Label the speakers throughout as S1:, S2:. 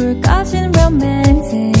S1: forgotten romantic.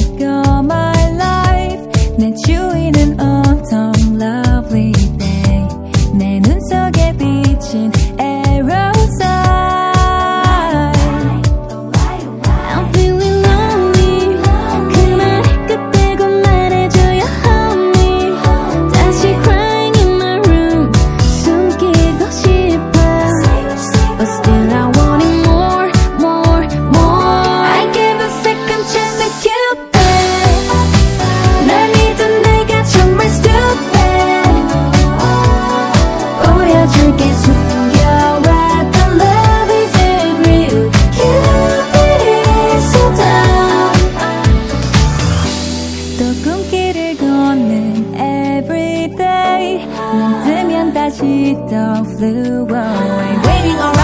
S1: 知道 flew away，waiting around。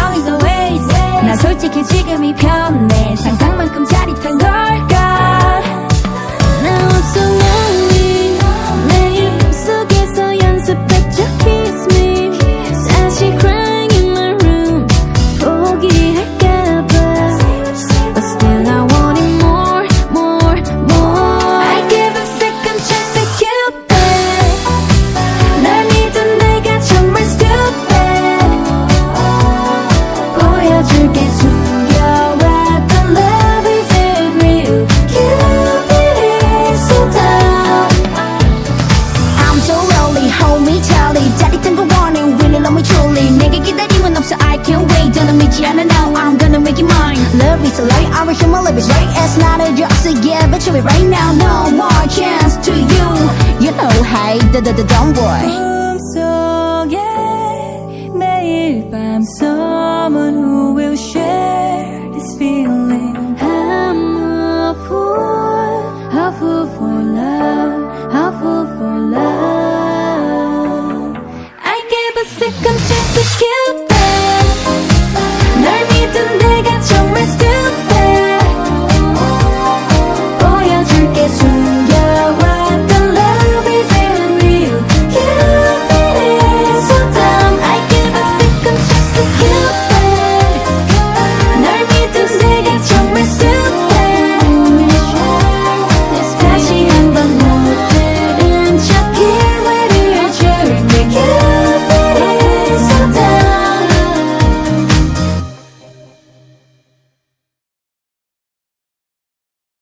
S1: drugs again, but
S2: you're right now, no more chance to you. You know, hey, the -d -d don't worry.
S1: 꿈속에 매일 밤 someone who will share this feeling. I'm a fool, a fool for love, a fool for love. I gave a second chance.